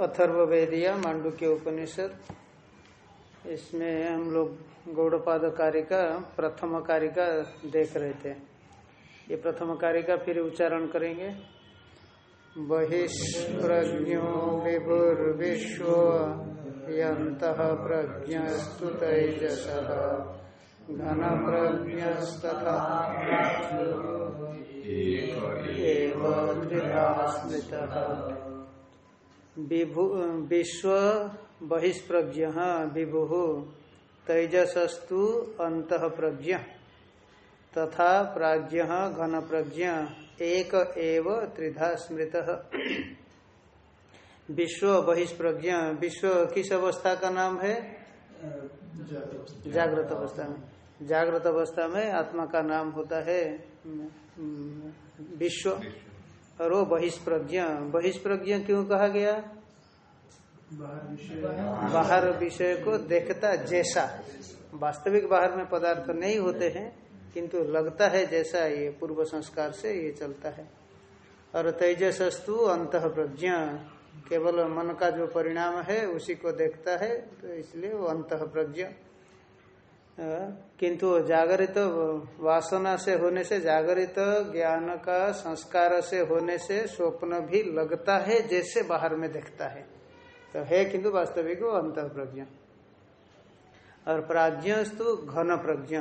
अथर्वेदिया मांडू के उपनिषद। इसमें हम लोग गौड़पाद कार्य का प्रथम कार्य का देख रहे थे। ये प्रथम कार्य का फिर उच्चारण करेंगे। बहिष्प्रज्ञो विभुर्विश्व यंत प्रज्ञस्तु तेजस। घन प्रज्ञस्तथा विश्व बहिष्प्रज्ञ, विभु तेजसस्तु अंत प्रज्ञ तथा प्राज्ञ घन प्रज्ञ एक एव त्रिधा स्मृत। विश्व बहिष्प्रज्ञ, विश्व किस अवस्था का नाम है? जागृत अवस्था में। जागृत अवस्था में आत्मा का नाम होता है विश्व। और वो बहिष्प्रज्ञ। बहिष्प्रज्ञ क्यों कहा गया? बाहर विषय को देखता जैसा। वास्तविक बाहर में पदार्थ नहीं होते हैं, किंतु लगता है जैसा ये पूर्व संस्कार से ये चलता है। और तेजसस्तु अंत प्रज्ञ केवल मन का जो परिणाम है, उसी को देखता है तो इसलिए वो अंत प्रज्ञ किंतु जागरित वासना से होने से, जागरित ज्ञान का संस्कार से होने से स्वप्न भी लगता है, जैसे बाहर में देखता है। तो है किंतु वास्तविक वो अंत प्रज्ञ और प्राज्ञस्तु घन प्रज्ञ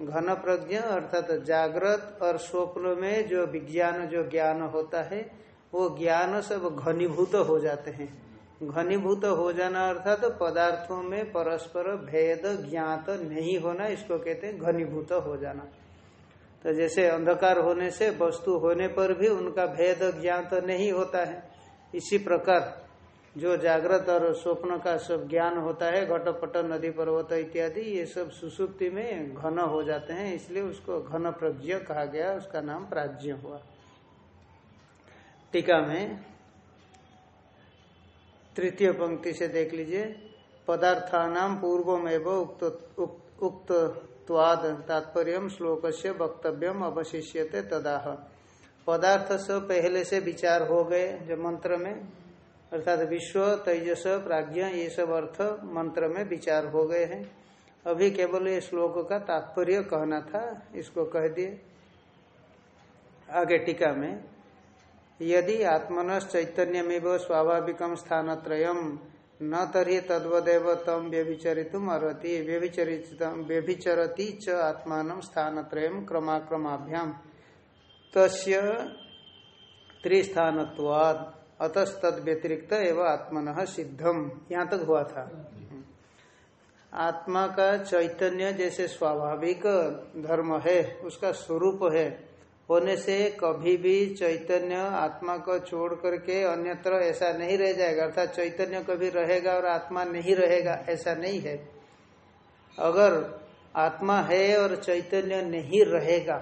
घन प्रज्ञ अर्थात तो जागृत और स्वप्न में जो विज्ञान, जो ज्ञान होता है, वो ज्ञान सब घनीभूत हो जाते हैं। घनीभूत हो जाना अर्थात तो पदार्थों में परस्पर भेद ज्ञात नहीं होना, इसको कहते हैं घनीभूत हो जाना। तो जैसे अंधकार होने से, वस्तु होने पर भी उनका भेद ज्ञात नहीं होता है। इसी प्रकार जो जागृत और स्वप्न का सब ज्ञान होता है, घटपट, नदी पर्वत इत्यादि, ये सब सुसुप्ति में घन हो जाते हैं, इसलिए उसको घन प्रज्ञ कहा गया, उसका नाम प्राज्ञ हुआ। टीका में तृतीय पंक्ति से देख लीजिए। पदार्थानाम पूर्वमेव उक्त उक्त त्वाद तात्पर्य श्लोक से वक्तव्यम अवशिष्य तदाह। पदार्थ सब पहले से विचार हो गए, जो मंत्र में, अर्थात विश्व, तेजस, प्राज्ञ, ये सब अर्थ मंत्र में विचार हो गए हैं। अभी केवल ये श्लोक का तात्पर्य कहना था, इसको कह दिए। आगे टीका में यदि आत्मन चैतन्यमेव स्वाभाविक स्थान न तरी तद्वदेव तम व्यभिचरितुम अर्ति व्यभिचरती च आत्मान स्थान क्रमाक्रमाभ्याम तस्य त्रिस्थानत्वाद अतस्तद व्यतिरिक्त एवं आत्मन सिद्धम। यहाँ तक हुआ था। आत्मा का चैतन्य जैसे स्वाभाविक धर्म है, उसका स्वरूप है होने से कभी भी चैतन्य आत्मा को छोड़ करके अन्यत्र ऐसा नहीं रह जाएगा, अर्थात चैतन्य कभी रहेगा और आत्मा नहीं रहेगा, ऐसा नहीं है। अगर आत्मा है और चैतन्य नहीं रहेगा,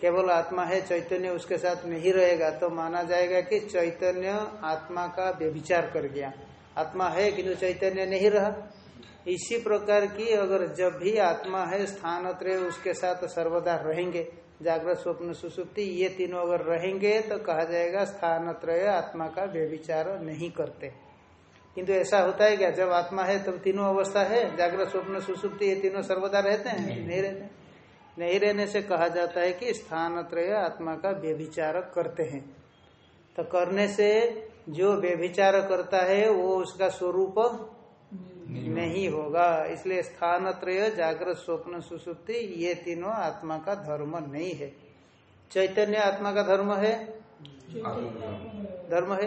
केवल आत्मा है, चैतन्य उसके साथ नहीं रहेगा तो माना जाएगा कि चैतन्य आत्मा का व्यभिचार कर गया। आत्मा है किंतु चैतन्य नहीं रहा। इसी प्रकार की अगर जब भी आत्मा है स्थान उसके साथ सर्वदा रहेंगे। जागृत स्वप्न सुसुप्ति ये तीनों अगर रहेंगे तो कहा जाएगा स्थान त्रय आत्मा का व्यभिचार नहीं करते। किंतु ऐसा होता है क्या? जब आत्मा है तब तीनों अवस्था है? जागृत स्वप्न सुसुप्ति ये तीनों सर्वदा रहते हैं? नहीं। रहते। नहीं रहने से कहा जाता है कि स्थान त्रय आत्मा का व्यभिचार करते हैं। तो करने से जो व्यभिचार करता है वो उसका स्वरूप नहीं होगा। इसलिए स्थान त्रय जागृत स्वप्न, सुसुप्ति, ये तीनों आत्मा का धर्म नहीं है। चैतन्य आत्मा का धर्म है? धर्म है।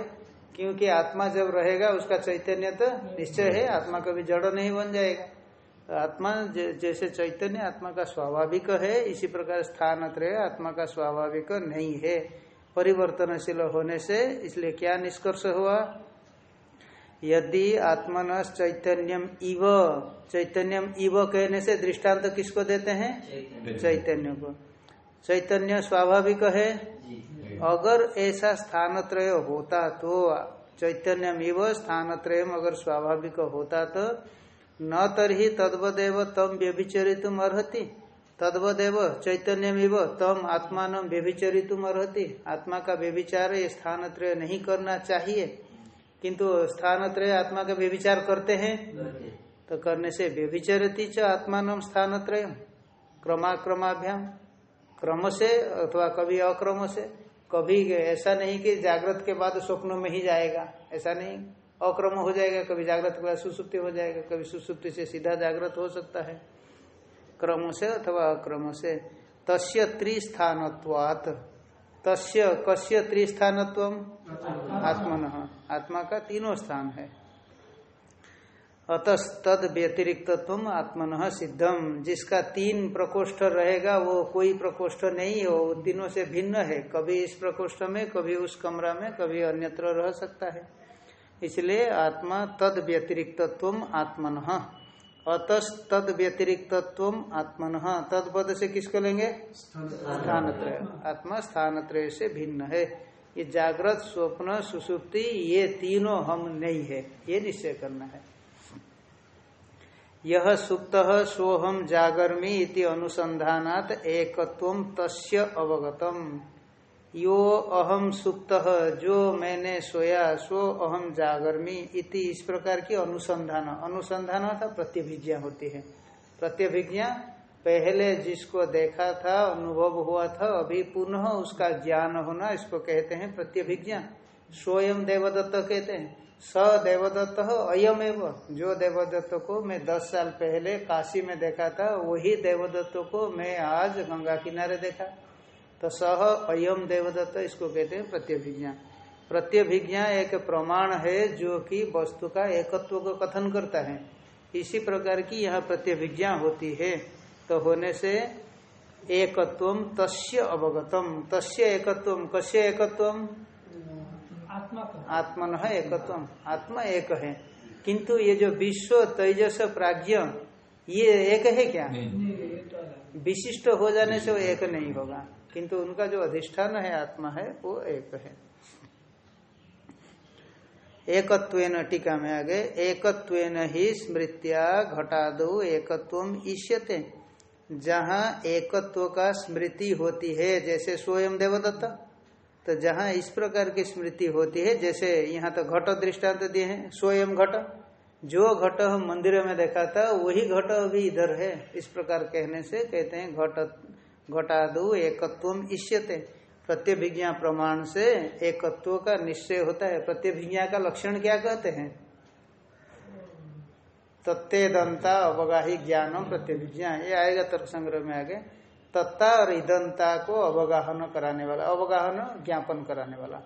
क्योंकि आत्मा जब रहेगा, उसका चैतन्य तो निश्चय है, आत्मा कभी जड़ नहीं बन जाएगा। तो आत्मा जैसे चैतन्य आत्मा का स्वाभाविक है, इसी प्रकार स्थान त्रय आत्मा का स्वाभाविक नहीं है। परिवर्तनशील होने से इसलिए क्या निष्कर्ष हुआ? यदि आत्मन चैतन्यम इव चैतन्यम इव कहने से दृष्टांत तो किसको देते हैं? चैतन्य। को। चैतन्य स्वाभाविक है? अगर ऐसा स्थान त्रय होता तो चैतन्यम इव स्थान त्रय अगर स्वाभाविक होता तो न तरही तद्वदेव तम व्यभिचरित अर्ति तद्वदेव चैतन्यमिव तम आत्मान व्यभिचरितुम अर्ति आत्मा का व्यभिचार ये स्थान त्रय नहीं करना चाहिए। किंतु स्थान त्रय आत्मा का व्यविचार करते हैं। तो करने से व्यभिचरती च आत्मान स्थान त्रय क्रमाक्रमाभ्याम क्रम से अथवा कभी अक्रम से कभी ऐसा नहीं कि जागृत के बाद स्वप्नों में ही जाएगा। ऐसा नहीं। अक्रम हो जाएगा कभी जागृत के बाद सुसुप्ति हो जाएगा कभी सुसुप्ति से सीधा जागृत हो सकता है। क्रम से अथवा अक्रम से तस्य त्रिस्थानत्वात। तस्य कस्य त्रिस्थानत्व? आत्मन। आत्मा का तीनों स्थान है। अतः तद व्यतिरिक्तत्व आत्मन सिद्धम। जिसका तीन प्रकोष्ठ रहेगा वो कोई प्रकोष्ठ नहीं हो तीनों से भिन्न है। कभी इस प्रकोष्ठ में कभी उस कमरा में कभी अन्यत्र रह सकता है। इसलिए आत्मा तद व्यतिरिक्तत्व आत्मन। अतस तद व्यतिरिक्तत्व आत्मन। तद पद से किसको लेंगे? स्थान त्रय आत्मा स्थान त्रय से भिन्न है। ये जागृत, स्वप्न, सुसुप्ति, ये तीनों हम नहीं है। ये निश्चय करना है। यह सुप्त सोहम जागर्मी इति अनुसंधानात एकत्व तस्य अवगतम। यो अहम सुप्त, जो मैंने सोया, सो अहम जागर्मी इति इस प्रकार की अनुसंधान। अनुसंधान था प्रत्यभिज्ञा होती है। प्रत्यभिज्ञा पहले जिसको देखा था, अनुभव हुआ था, अभी पुनः उसका ज्ञान होना, इसको कहते हैं प्रत्यभिज्ञा। स्वयं देवदत्त कहते हैं। स देवदत्त अयम एवं जो देवदत्त को मैं दस साल पहले काशी में देखा था, वही देवदत्त को मैं आज गंगा किनारे देखा। तो सह अयम देवदत्त, इसको कहते हैं प्रत्यभिज्ञा। प्रत्यभिज्ञा एक प्रमाण है, जो कि वस्तु का एकत्व को कथन करता है। इसी प्रकार की यह प्रत्यभिज्ञा होती है। तो होने से एकत्व तस्य अवगतम। तस्य एकत्व कस्य एकत्व? आत्मन है एकत्व आत्मा एक है। किंतु ये जो विश्व तेजस प्राज्ञ ये एक है क्या? विशिष्ट हो जाने से वो एक नहीं होगा। किंतु उनका जो अधिष्ठान है आत्मा है वो एक है। एकत्वेन टीका में आगे एकत्वेन ही स्मृत्या घटादो एकत्व ईष्यते जहाँ एकत्व का स्मृति होती है, जैसे स्वयं देवदत्त तो जहाँ इस प्रकार की स्मृति होती है, जैसे यहाँ तो घट दृष्टांत दिए हैं, स्वयं घट। जो घट हम मंदिर में देखा था, वही घट अभी इधर है। इस प्रकार कहने से कहते हैं, घट, घटादु एकत्व इष्यते। प्रत्यभिज्ञा प्रमाण से एकत्व का निश्चय होता है। प्रत्यभिज्ञा का लक्षण क्या कहते हैं? तत्तेदंता अवगाही ज्ञानम प्रत्यभिज्ञा। ये आएगा तर्क संग्रह में आगे। तत्ता और ईदंता को अवगाहन कराने वाला, अवगाहन ज्ञापन कराने वाला।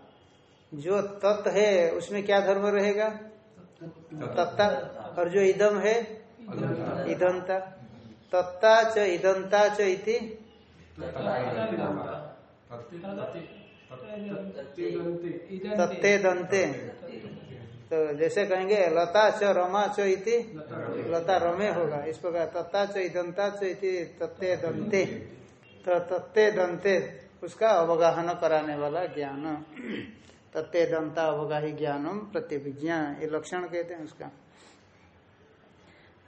जो तत् है, उसमें क्या धर्म रहेगा? तत्ता। और जो इदम है? ईदंता तत्ता च ईदंता च इति। तत्ते दंते तो जैसे कहेंगे, लता च, रमा च इति। लता रमे होगा। इस प्रकार तत्ता च इदंता च तत्ते दंते। तो तत्ते दंते, उसका अवगाहन कराने वाला ज्ञान। तत्ते दंता अवगाही ज्ञानम प्रत्यभिज्ञा ये लक्षण कहते हैं उसका।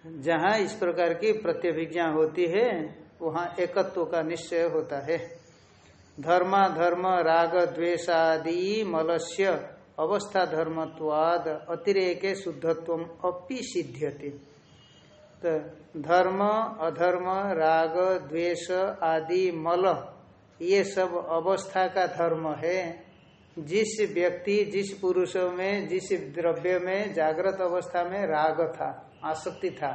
जहाँ इस प्रकार की प्रत्यभिज्ञा होती है, वहाँ एकत्व का निश्चय होता है। धर्मा धर्म राग द्वेषादि मलस्य अवस्था धर्मत्वाद अतिरेक शुद्धत्व अपि सिद्ध्यति। तो धर्म अधर्म राग द्वेष आदि मल ये सब अवस्था का धर्म है। जिस व्यक्ति जिस पुरुष में जिस द्रव्य में जागृत अवस्था में राग था आसक्ति था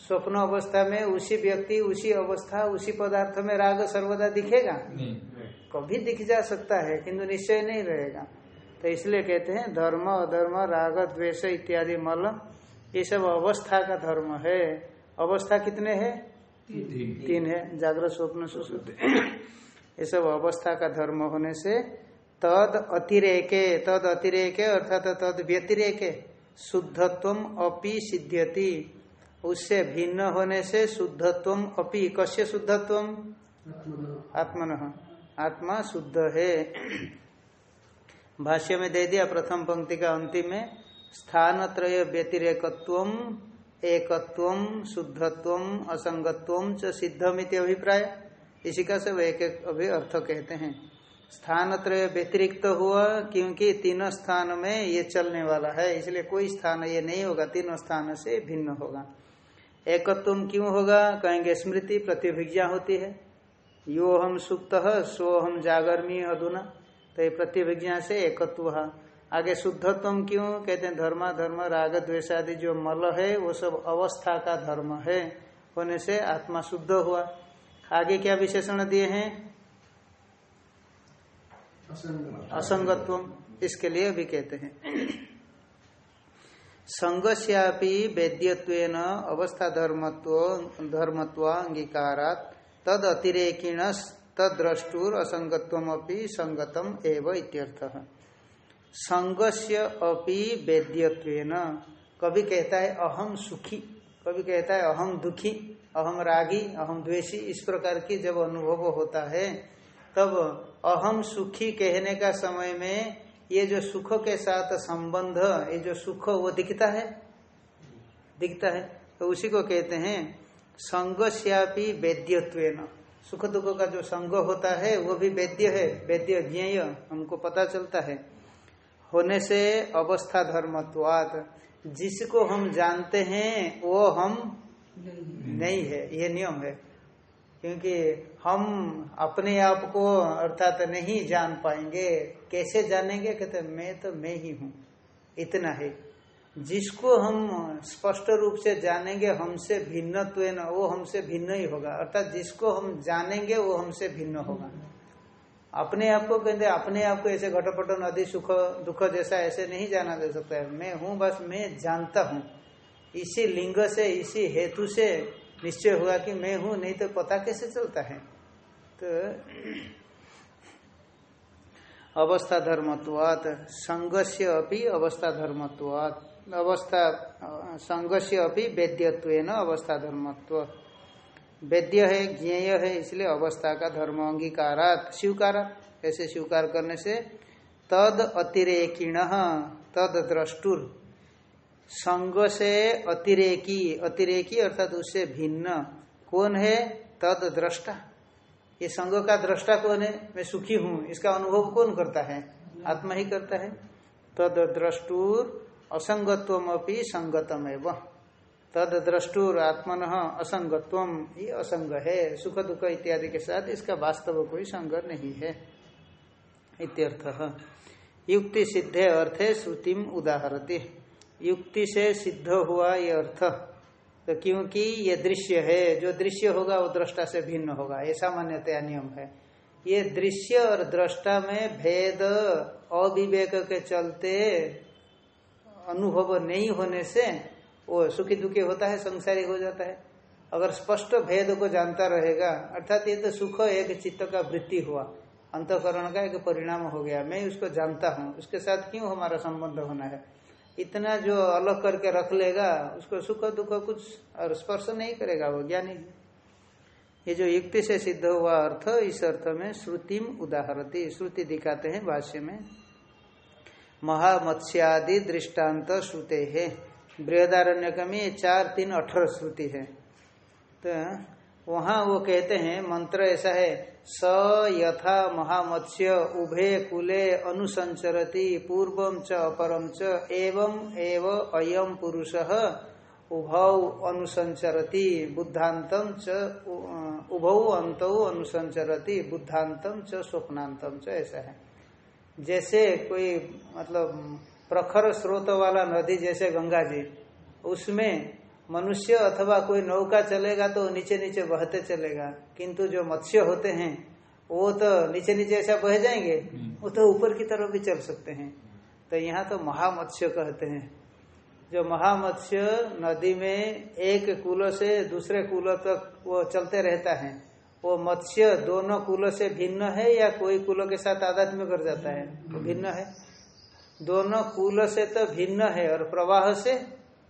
स्वप्न अवस्था में उसी व्यक्ति उसी अवस्था उसी पदार्थ में राग सर्वदा दिखेगा? कभी दिख जा सकता है किंतु निश्चय नहीं रहेगा। तो इसलिए कहते हैं धर्म अधर्म राग द्वेष इत्यादि मल ये सब अवस्था का धर्म है। अवस्था कितने हैं? तीन। है। जागृत स्वप्न सुश्रुति। ये सब अवस्था का धर्म होने से तद अतिरेके तद अतिरेके अर्थात तद व्यतिरेके शुद्धत्व अपि सिद्ध्यति। उससे भिन्न होने से शुद्धत्व अपि। कश्य शुद्धत्व आत्मन। आत्मा शुद्ध है। भाष्य में दे दिया प्रथम पंक्ति का अंतिम में। स्थान त्रय व्यतिरेकत्व एकत्व शुद्धत्व असंगत्व च सिद्धमित अभिप्राय। इसी का सब एक एक अभी अर्थ कहते हैं। स्थान त्रय व्यतिरिक्त हुआ क्योंकि तीनों स्थान में ये चलने वाला है, इसलिए कोई स्थान ये नहीं होगा, तीनों स्थान से भिन्न होगा। एकत्व क्यों होगा? कहेंगे स्मृति प्रतिभिज्ञा होती है। यो हम सुप्त, सो हम जागरमी अधुना। तो ये प्रतिभिज्ञा से एकत्व। आगे शुद्धत्व क्यों? कहते हैं धर्मा धर्म राग द्वेषादि जो मल है वो सब अवस्था का धर्म है। होने से आत्मा शुद्ध हुआ। आगे क्या विशेषण दिए हैं? असंगत्व इसके लिए भी कहते हैं। संगस्यापि वेद्यत्व अवस्था धर्मत्व धर्मत्व अंगीकारात तद अतिरेकिण तद्रष्टुर असंगत्व संगतम एव इत्यर्थ। संगस्य अपि वेद्यत्व कभी कहता है अहम सुखी। कभी कहता है अहम दुखी। अहम रागी। अहम द्वेषी। इस प्रकार की जब अनुभव होता है, तब अहम सुखी कहने का समय में ये जो सुख के साथ संबंध, ये जो सुख, वो दिखता है? दिखता है। तो उसी को कहते हैं, संगस्यापि वेद्यत्व सुख दुख का जो संग होता है, वो भी वेद्य है। वेद्य ज्ञेय, हमको पता चलता है। होने से अवस्था धर्मत्वाद, जिसको हम जानते हैं, वो हम नहीं है। ये नियम है। क्योंकि हम अपने आप को अर्थात नहीं जान पाएँगे। कैसे जानेंगे? कहते, मैं तो मैं ही हूँ। इतना है। जिसको हम स्पष्ट रूप से जानेंगे, हमसे भिन्न तो वो हमसे भिन्न ही होगा। अर्थात जिसको हम जानेंगे, वो हमसे भिन्न होगा। अपने आप को कहते अपने आप को ऐसे घटपट नदी सुख, दुख जैसा ऐसे नहीं जाना जा सकता है। मैं हूँ, बस मैं जानता हूँ। इसी लिंग से, इसी हेतु से निश्चय हुआ कि मैं हूँ, नहीं तो पता कैसे चलता है? तो अवस्था धर्मत्वात, संघस्य अपनी अवस्था धर्मत्वात। अवस्था, संघस्य अपनी वेद्यत्व अवस्था धर्मत्व। वेद्य है, ज्ञेय है, इसलिए अवस्था का धर्म अंगीकारात स्वीकार ऐसे स्वीकार करने से तद अतिरेकिण, तद द्रष्टुर। संग से अतिरेकी अतिरेकी अर्थात उससे भिन्न। कौन है? तद द्रष्टा। ये संग का दृष्टा कौन है? मैं सुखी हूँ, इसका अनुभव कौन करता है? आत्मा ही करता है। तद द्रष्टुर असंगत्व अपनी संगतम एवं तद द्रष्टुर आत्मन असंगत्व ये असंग है, सुख दुख इत्यादि के साथ इसका वास्तव कोई संग नहीं है। इत्यर्थ, युक्ति सिद्धे अर्थे श्रुतिम उदाहरती। युक्ति से सिद्ध हुआ ये अर्थ। तो क्योंकि ये दृश्य है, जो दृश्य होगा वो दृष्टा से भिन्न होगा, ये सामान्यतया नियम है। ये दृश्य और दृष्टा में भेद, अविवेक के चलते अनुभव नहीं होने से वो सुखी दुखी होता है, संसारी हो जाता है। अगर स्पष्ट भेद को जानता रहेगा, अर्थात ये तो सुख एक चित्त का वृत्ति हुआ। अंतकरण का एक परिणाम हो गया। मैं उसको जानता हूँ। उसके साथ क्यों हमारा संबंध होना है? इतना जो अलग करके रख लेगा, उसको सुख दुख कुछ और स्पर्श नहीं करेगा वो ज्ञानी। ये जो युक्ति से सिद्ध हुआ अर्थ, इस अर्थ में श्रुतिम उदाहरती। श्रुति दिखाते हैं भाष्य में। महामत्स्यादि दृष्टांत श्रुते है। बृहदारण्य में चार तीन अठर श्रुति है। तो वहाँ वो कहते हैं, मंत्र ऐसा है, स यथा महामत्स्य, उभे कुले अनुसंचरति, पूर्व च अपरम च, एवं एव अयम पुरुष, उभौ अनुसंचरति बुद्धांतम च उभौ अंत अनुसंचरति बुद्धांतम च स्वप्नांतम च, ऐसा है। जैसे कोई मतलब प्रखर स्रोत वाला नदी जैसे गंगा जी उसमें मनुष्य अथवा कोई नौका चलेगा तो नीचे नीचे बहते चलेगा किंतु जो मत्स्य होते हैं वो तो नीचे नीचे ऐसा बह जाएँगे वो तो ऊपर की तरफ़ भी चल सकते हैं। तो यहाँ तो महामत्स्य कहते हैं। जो महामत्स्य नदी में एक कुल से दूसरे कुल तक वो चलते रहता है वो मत्स्य दोनों कुलों से भिन्न है या कोई कुलों के साथ आध्यात्म कर जाता है? भिन्न है। दोनों कुल से तो भिन्न है और प्रवाह से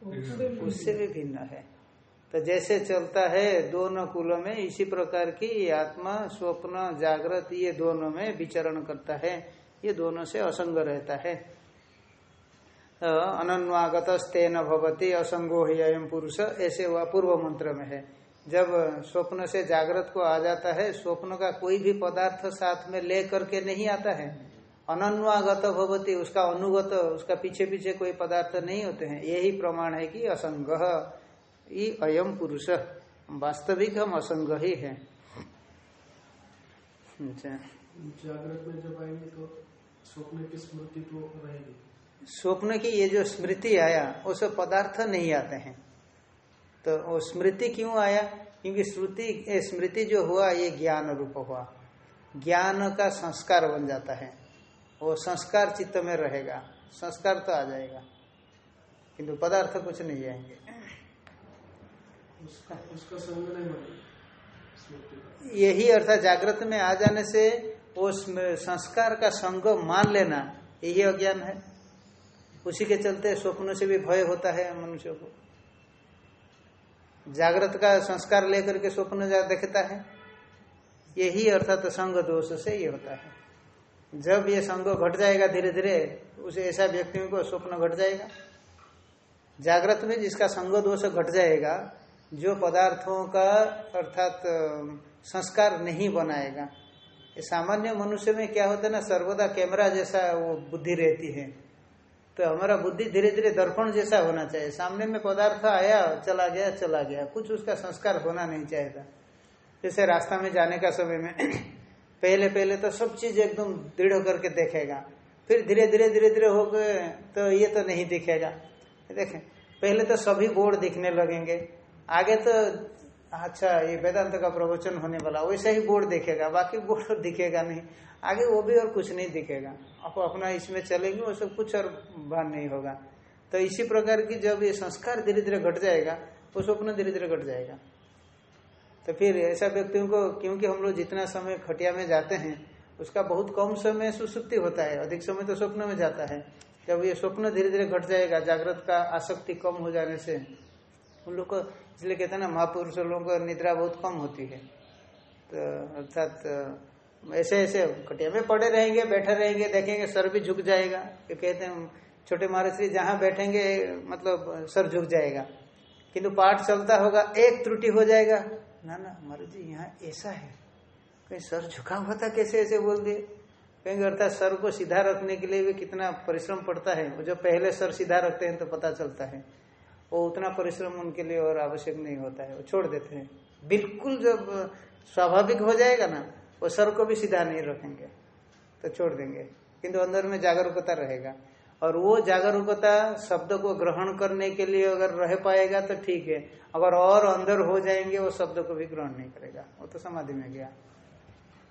उससे भी भिन्न। है। तो जैसे चलता है दोनों कुलों में इसी प्रकार की आत्मा स्वप्न जागृत ये दोनों में विचरण करता है। ये दोनों से असंग रहता है। तो अनन्वागत तेन भवती असंगो एवं पुरुष ऐसे वह पूर्व मंत्र में है। जब स्वप्न से जागृत को आ जाता है स्वप्न का कोई भी पदार्थ साथ में ले करके नहीं आता है अनन्वागत भगवती उसका अनुगत उसका पीछे पीछे कोई पदार्थ नहीं होते हैं। यही प्रमाण है कि असंग ही। अयम पुरुष। वास्तविक हम असंग ही है। अच्छा। जागृत में जब आएँगे तो स्वप्न की स्मृति तो रहेगी। स्वप्न की ये जो स्मृति आया वो सब पदार्थ नहीं आते हैं। तो वो स्मृति क्यों आया? क्योंकि श्रुति स्मृति जो हुआ ये ज्ञान रूप हुआ। ज्ञान का संस्कार बन जाता है। वो संस्कार चित्त में रहेगा संस्कार तो आ जाएगा किंतु पदार्थ कुछ नहीं आएँगे। उसका, उसका यही अर्थात जागृत में आ जाने से वो संस्कार का संग मान लेना यही अज्ञान है। उसी के चलते स्वप्नों से भी भय होता है मनुष्य को। जागृत का संस्कार लेकर के स्वप्न देखता है। यही अर्थात संग दोष से ये होता है। जब ये संग घट जाएगा धीरे धीरे, उसे ऐसा व्यक्तियों को स्वप्न घट जाएगा। जागृत में जिसका संग दोष घट जाएगा, जो पदार्थों का अर्थात, संस्कार नहीं बनाएगा। सामान्य मनुष्य में क्या होता है ना, सर्वदा कैमरा जैसा वो बुद्धि रहती है। तो हमारा बुद्धि धीरे धीरे दर्पण जैसा होना चाहिए। सामने में पदार्थ आया, चला गया चला गया। कुछ उसका संस्कार होना नहीं चाहिए जैसे रास्ता में जाने का समय में पहले पहले तो सब चीज़ एकदम दृढ़ करके देखेगा। फिर धीरे धीरे धीरे धीरे हो गए तो ये तो नहीं दिखेगा। देखें, पहले तो सभी बोर्ड दिखने लगेंगे। आगे तो अच्छा ये वेदांत का प्रवचन होने वाला, वैसे ही बोर्ड दिखेगा, बाकी बोर्ड दिखेगा नहीं। आगे वो भी और कुछ नहीं दिखेगा। आप अपना इसमें चलेंगे, वो सब कुछ और भान नहीं होगा। तो इसी प्रकार की जब ये संस्कार धीरे धीरे घट जाएगा, वो स्वप्न धीरे धीरे घट जाएगा। तो फिर ऐसा व्यक्तियों को क्योंकि हम लोग जितना समय खटिया में जाते हैं, उसका बहुत कम समय सुसुप्ति होता है, अधिक समय तो स्वप्न में जाता है। जब ये स्वप्न धीरे धीरे घट जाएगा, जागृत का आसक्ति कम हो जाने से, उन लोग को, इसलिए कहते हैं ना, महापुरुष लोगों को निद्रा बहुत कम होती है। तो अर्थात ऐसे ऐसे कटिया में पड़े रहेंगे, बैठे रहेंगे, देखेंगे सर भी झुक जाएगा। ये कहते हैं, छोटे महाराज जहाँ बैठेंगे मतलब सर झुक जाएगा। किंतु पाठ चलता होगा, एक त्रुटि हो जाएगा। ना ना महाराज जी यहाँ ऐसा है। कहीं सर झुका हुआ था कैसे ऐसे बोल दिए? कहेंगे, अर्थात सर को सीधा रखने के लिए भी कितना परिश्रम पड़ता है। वो जो पहले सर सीधा रखते हैं तो पता चलता है। वो उतना परिश्रम उनके लिए और आवश्यक नहीं होता है। वो छोड़ देते हैं। बिल्कुल जब स्वाभाविक हो जाएगा ना, वो सर को भी सीधा नहीं रखेंगे। तो छोड़ देंगे। किंतु अंदर में जागरूकता रहेगा। और वो जागरूकता शब्द को ग्रहण करने के लिए अगर रह पाएगा तो ठीक है। अगर और अंदर हो जाएँगे, वो शब्द को भी ग्रहण नहीं करेगा। वो तो समाधि में गया।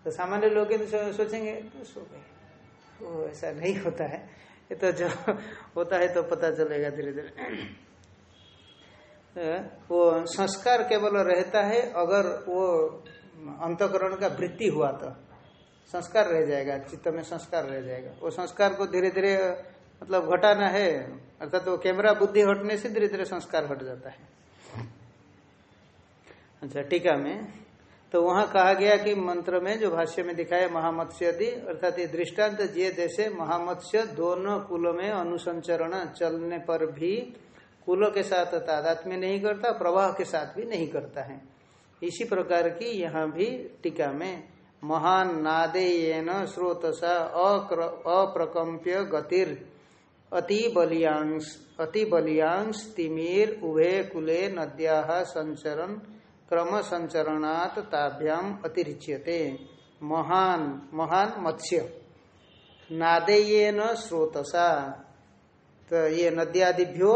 तो सामान्य लोग सोचेंगे तो सो गए। वो ऐसा नहीं होता है। ये तो जो होता है तो पता चलेगा धीरे धीरे। वो संस्कार केवल रहता है अगर वो अंतकरण का वृत्ति हुआ तो। संस्कार रह जाएगा, चित्त में संस्कार रह जाएगा। वो संस्कार को धीरे धीरे मतलब घटाना है, अर्थात तो कैमरा बुद्धि हटने से धीरे धीरे संस्कार हट जाता है। अच्छा टीका में तो वहाँ कहा गया कि मंत्र में जो भाष्य में दिखाया महामत्स्य आदि अर्थात ये दृष्टांत जिये जैसे महामत्स्य दोनों कुलों में अनुसंचरण चलने पर भी कुलों के साथ तादात्म्य नहीं करता, प्रवाह के साथ भी नहीं करता है। इसी प्रकार की यहाँ भी टीका में महान नादेयन स्रोतसा अप्रकम्प्य गतिर। अति बलियांश अति बलियांश तिमिर उभे कुले नद्या संचरण क्रम संचरणात ताभ्याम अतिरिच्यते। महान महान मत्स्य। नादेयन स्रोतसा। तो ये नद्यादिभ्यो?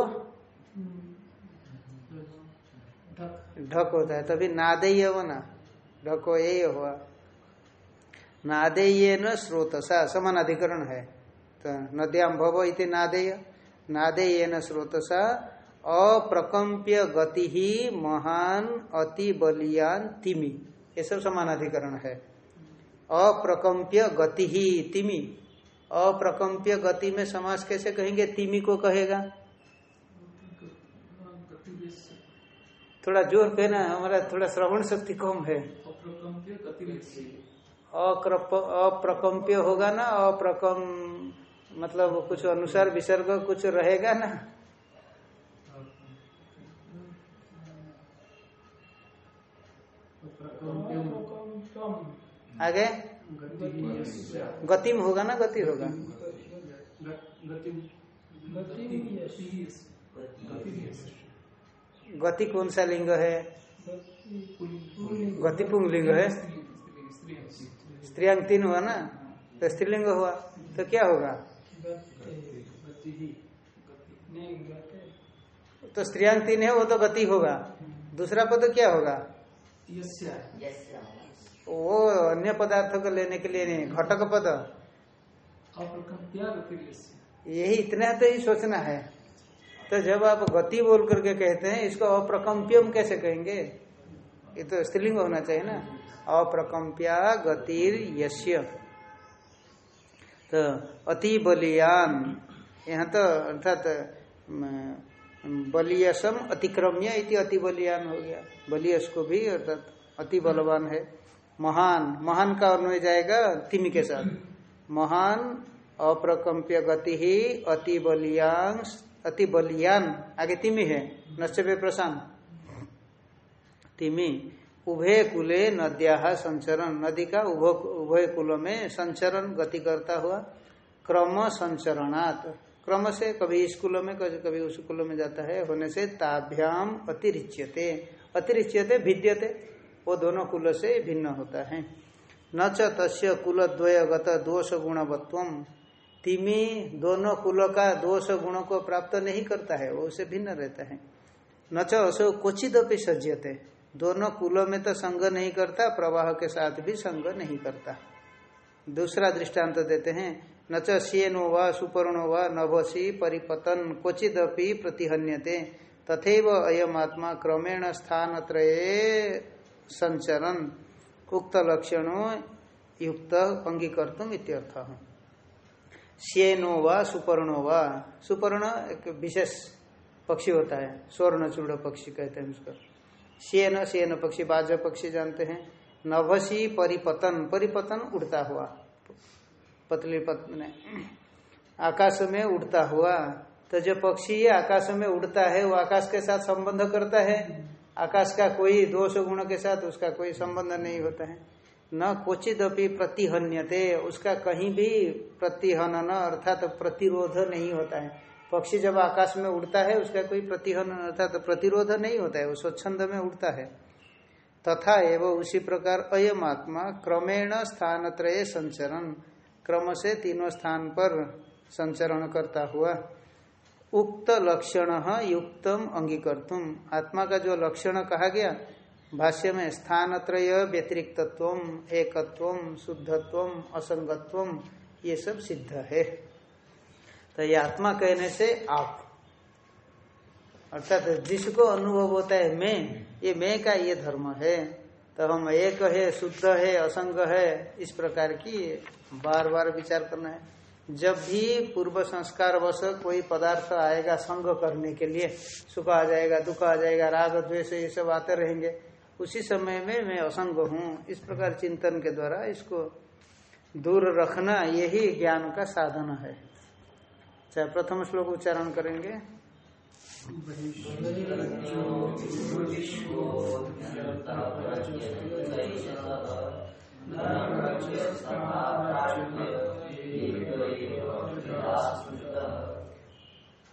ढक होता है, तभी नादेय ना। ढको यही हुआ नादेय न स्रोतसा, समान अधिकरण है। तो नद्याम भव इति नादेय। नादेय न स्रोतसा अप्रकम्प्य गति ही महान अति बलियान तिमी। ये सब समान अधिकरण है। अप्रकम्प्य गति ही तिमी। अप्रकम्प्य गति में समास कैसे कहेंगे? तिमी को कहेगा। थोड़ा ज़ोर कहना हमारा थोड़ा श्रवण शक्ति कम है। अप्रकम्प्य होगा ना? अप्रकम मतलब कुछ अनुसार विसर्ग कुछ रहेगा ना? आगे? गतिम होगा ना? गति होगा। गति कौन सा लिंग है? गति पुंगलिंग है। स्त्रियांग तीन हुआ ना? तो स्त्रीलिंग हुआ तो क्या होगा? तो स्त्रियांग तीन है वो तो गति होगा। दूसरा पद क्या होगा? वो अन्य पदार्थों को लेने के लिए नहीं घटक पद। यही इतना तो ही सोचना है। तो जब आप गति बोल करके कहते हैं इसको अप्रकम्प्यम कैसे कहेंगे? ये तो स्त्रीलिंग होना चाहिए ना। अप्रकम्प्या गतिर यश्य तो अति बलियान। यहाँ तो अर्थात बलियसम अतिक्रम्य इति अति बलियान हो गया। बलियस को भी अर्थात अति बलवान है। महान महान का अन्वय जाएगा तिमी के साथ। महान, अप्रकम्प्य गति ही अति बलियान अति बलियान। आगे तिमी है नश्चव्य प्रशांत। तिमी। उभय कुले नद्या संचरण। नदी का उभ- उभय कुलों में संचरण गति करता हुआ क्रम संचरणात्। क्रम से कभी इस कुल में, कभी उस कुलों में जाता है। होने से ताभ्याम अतिरिच्यते। अतिरिच्यते, भिद्यते। वो दोनों कुल से भिन्न होता है। न च तस्य कुलद्वयगत दोष गुणवत्वम तिमी दोनों कुल का दोष गुणों को प्राप्त नहीं करता है। वो उसे भिन्न रहता है। न च असो क्वचित सज्जते। दोनों कुलों में तो संग नहीं करता, प्रवाह के साथ भी संग नहीं करता। दूसरा दृष्टांत तो देते हैं न च श्येनो व सुपर्णो व नभसी परिपतन क्वचिदपि प्रतिहन्यते, तथैव अयम आत्मा क्रमेण स्थान संचरण उक्त लक्षणों युक्त अंगीकर्तुम इत्यर्थ। श्येनो व सुपर्णो व, सुपर्ण एक विशेष पक्षी होता है स्वर्ण चूड़ पक्षी कहते हैं उसको। श्येन श्येन पक्षी बाज पक्षी जानते हैं। नभसी परिपतन परिपतन उड़ता हुआ। पतली पत्न आकाश में उड़ता हुआ। तो जो पक्षी आकाश में उड़ता है, वो आकाश के साथ संबंध करता है। आकाश का कोई दोष गुण के साथ उसका कोई संबंध नहीं होता है। न क्वचित अपनी प्रतिहन्यते, उसका कहीं भी प्रतिहनन अर्थात तो प्रतिरोध नहीं होता है। पक्षी जब आकाश में उड़ता है, उसका कोई प्रतिहन अर्थात प्रतिरोध नहीं होता है, वो स्वच्छंद में उड़ता है। तथा एवं उसी प्रकार अयम आत्मा क्रमेण स्थान त्रय संचरण क्रम से तीनों स्थान पर संचरण करता हुआ। उक्त लक्षण युक्तम अंगीकर्तुम। आत्मा का जो लक्षण कहा गया, भाष्य में स्थान त्रय व्यतिरिक्तत्व एकत्व शुद्धत्व असंगत्व ये सब सिद्ध है। तो ये आत्मा कहने से आप। अर्थात जिसको अनुभव होता है मैं, ये मैं का ये धर्म है। तो हम एक है, शुद्ध है, असंग है, इस प्रकार की बार बार विचार करना है। जब भी पूर्व संस्कार वश कोई पदार्थ आएगा संग करने के लिए, सुख आ जाएगा, दुख आ जाएगा, राग, द्वेष, ये सब आते रहेंगे, उसी समय में मैं असंग हूँ। इस प्रकार चिंतन के द्वारा इसको दूर रखना यही ज्ञान का साधन है। चाहे प्रथम श्लोक उच्चारण करेंगे।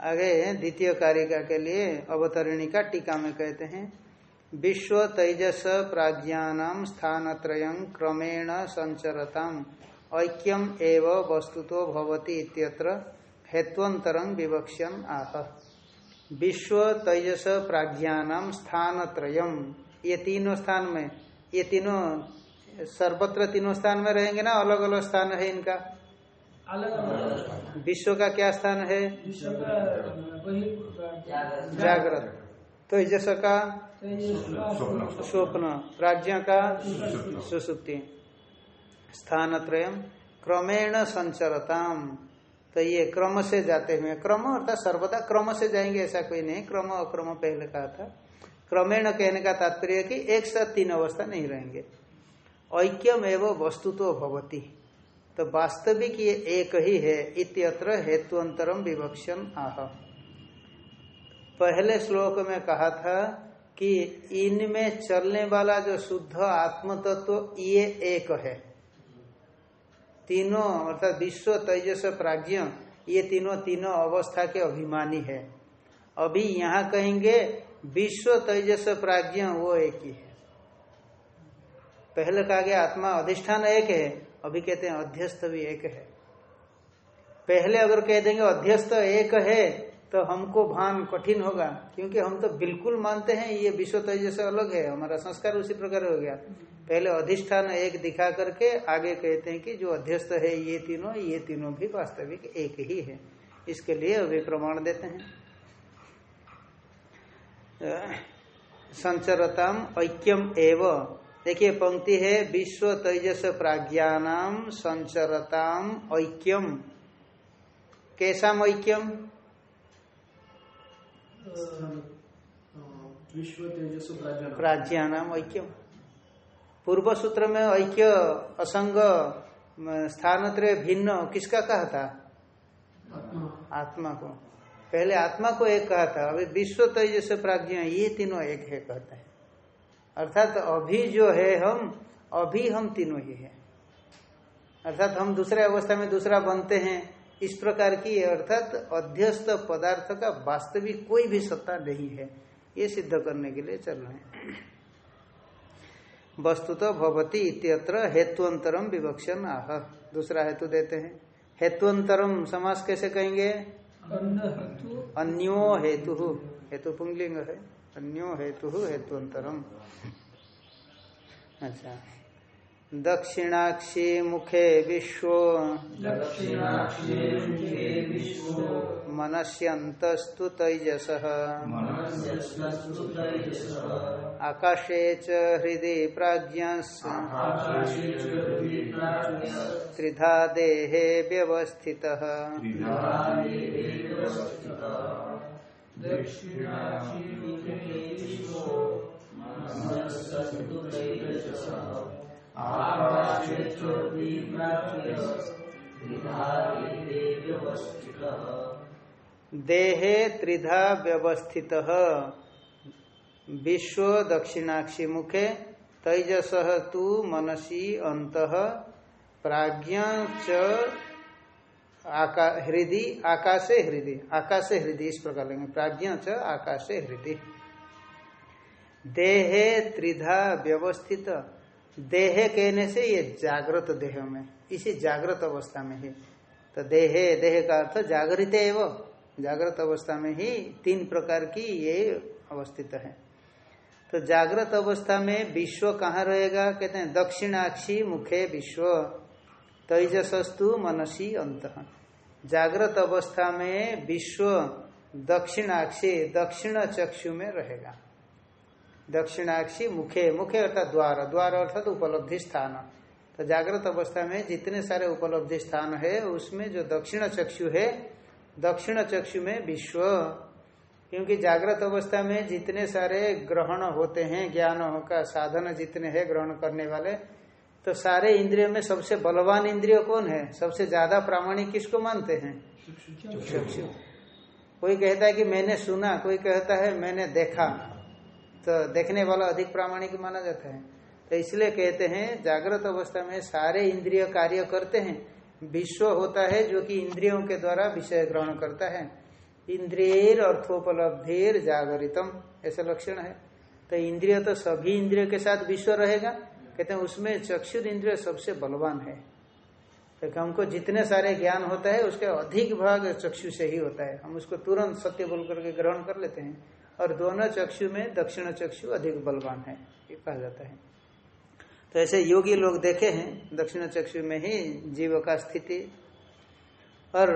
आगे द्वितीय कारिका के लिए अवतरणी का टीका में कहते हैं, विश्व तेजस प्राज्ञानाम स्थानत्रय क्रमेण संचरता, ऐक्यम एव वस्तुतो भवति इत्यत्र हेत्वंतरं विवक्ष्यन आह। विश्व तेजस प्राज्ञानाम स्थानत्रयम। ये तीनों स्थान में ये तीनों सर्वत्र तीनों स्थान में रहेंगे ना? अलग अलग स्थान है इनका। अलग विश्व का क्या स्थान है? जागृत तेजस का स्वप्न। प्राज्ञ का सुसुप्ति। स्थान त्रयम क्रमेण संचरताम। तो ये क्रम से जाते हुए, क्रम अर्थात सर्वदा क्रम से जाएँगे ऐसा कोई नहीं, क्रम अक्रम पहले कहा था। क्रमेण कहने का तात्पर्य कि एक साथ तीन अवस्था नहीं रहेंगे। ऐक्यम एवं वस्तु तो भवती। तो वास्तविक ये एक ही है, इत्यत्र हेतुअंतरम विवक्षन आह। पहले श्लोक में कहा था कि इनमें चलने वाला जो शुद्ध आत्म तत्व ये एक है। तीनों, अर्थात विश्व तेजस प्राज्ञ, ये तीनों तीनों अवस्था के अभिमानी है। अभी यहाँ कहेंगे, विश्व तेजस प्राज्ञ वो एक ही है। पहले कहा गया आत्मा अधिष्ठान एक है, अभी कहते हैं अध्यस्त भी एक है। पहले अगर कह देंगे अध्यस्त एक है तो हमको भान कठिन होगा, क्योंकि हम तो बिल्कुल मानते हैं, ये विश्व तेजस से अलग है, हमारा संस्कार उसी प्रकार हो गया। पहले अधिष्ठान एक दिखा करके आगे कहते हैं कि जो अध्यस्त है, ये तीनों ये तीनों भी वास्तविक एक ही है। इसके लिए अभी प्रमाण देते हैं। संचरताम ऐक्यम एव। देखिए, पंक्ति है, विश्व तेजस प्राज्ञानाम संचरताम ऐक्यम। कैसा ऐक्यम? विश्व तेजस प्राज्ञान प्राज्ञानाम ऐक्यम। पूर्व सूत्र में ऐक्य असंग स्थान भिन्न किसका कहा था? आत्मा। आत्मा को। पहले आत्मा को एक कहा था अभी विश्व तेजस प्राज्ञ ये तीनों एक है कहते हैं। अर्थात अभी जो है हम अभी हम तीनों ही है। अर्थात हम दूसरे अवस्था में दूसरा बनते हैं इस प्रकार की अर्थात अध्यस्त पदार्थ का वास्तविक कोई भी सत्ता नहीं है। ये सिद्ध करने के लिए चल रहे वस्तु तो भवती इत्यत्र हेतुअंतरम विवक्षण आह। दूसरा हेतु देते हैं। हेतुअंतरम समास कैसे कहेंगे? अन्यो हेतु। हेतु पुंगलिंग है। अन्यो हेतु हेतुअंतरम अच्छा। दक्षिणाक्षी मुखे विश्व। मनस्यन्तस्तु तैजस। आकाशे च हृदि प्राज्ञस्। त्रिधा देहे व्यवस्थितः। देहे त्रिधा व्यवस्थित। विश्व दक्षिणाक्षी मुखे, तैजस तु मनसी अंत प्राज्ञ हृदय आकाशे हृदय आकाशे हृदय इस प्रकार लेंगे। प्राज्ञ च आकाशे हृदय देहे त्रिधा व्यवस्थित। देह कहने से ये जागृत देह में, इसी जागृत अवस्था में है। तो देहे, देह का अर्थ जागृत एवं, जागृत अवस्था में ही तीन प्रकार की ये अवस्थित है। तो जागृत अवस्था में विश्व कहाँ रहेगा? कहते हैं, दक्षिणाक्षी मुखे विश्व, तेजसस्तु मनसी अंत। जागृत अवस्था में विश्व दक्षिणाक्षी, दक्षिण चक्षु में रहेगा। दक्षिणाक्षी मुखे मुखे अर्थात द्वार द्वार अर्थात उपलब्धि स्थान। तो जागृत अवस्था में जितने सारे उपलब्धि स्थान है उसमें जो दक्षिण चक्षु है दक्षिण चक्षु में विश्व। क्योंकि जागृत अवस्था में जितने सारे ग्रहण होते हैं ज्ञान का साधन जितने हैं ग्रहण करने वाले तो सारे इंद्रियों में सबसे बलवान इंद्रिय कौन है? सबसे ज़्यादा प्रामाणिक किसको मानते हैं? चक्षु। कोई कहता है कि मैंने सुना कोई कहता है मैंने देखा। तो देखने वाला अधिक प्रामाणिक माना जाता है। तो इसलिए कहते हैं, जागृत अवस्था में सारे इंद्रिय कार्य करते हैं। विश्व होता है जो कि इंद्रियों के द्वारा विषय ग्रहण करता है। इंद्रियर अर्थोपलब्धिर जागरितम, ऐसा लक्षण है। तो इंद्रिय तो सभी इंद्रियों के साथ विश्व रहेगा। कहते हैं, उसमें चक्षुर इंद्रिय सबसे बलवान है। तो हमको जितने सारे ज्ञान होता है, उसके अधिक भाग चक्षु से ही होता है। हम उसको तुरंत सत्य बोल करके ग्रहण कर लेते हैं। और दोनों चक्षु में दक्षिण चक्षु अधिक बलवान है, ये कहा जाता है। तो ऐसे योगी लोग देखे हैं, दक्षिण चक्षु में ही जीव का स्थिति और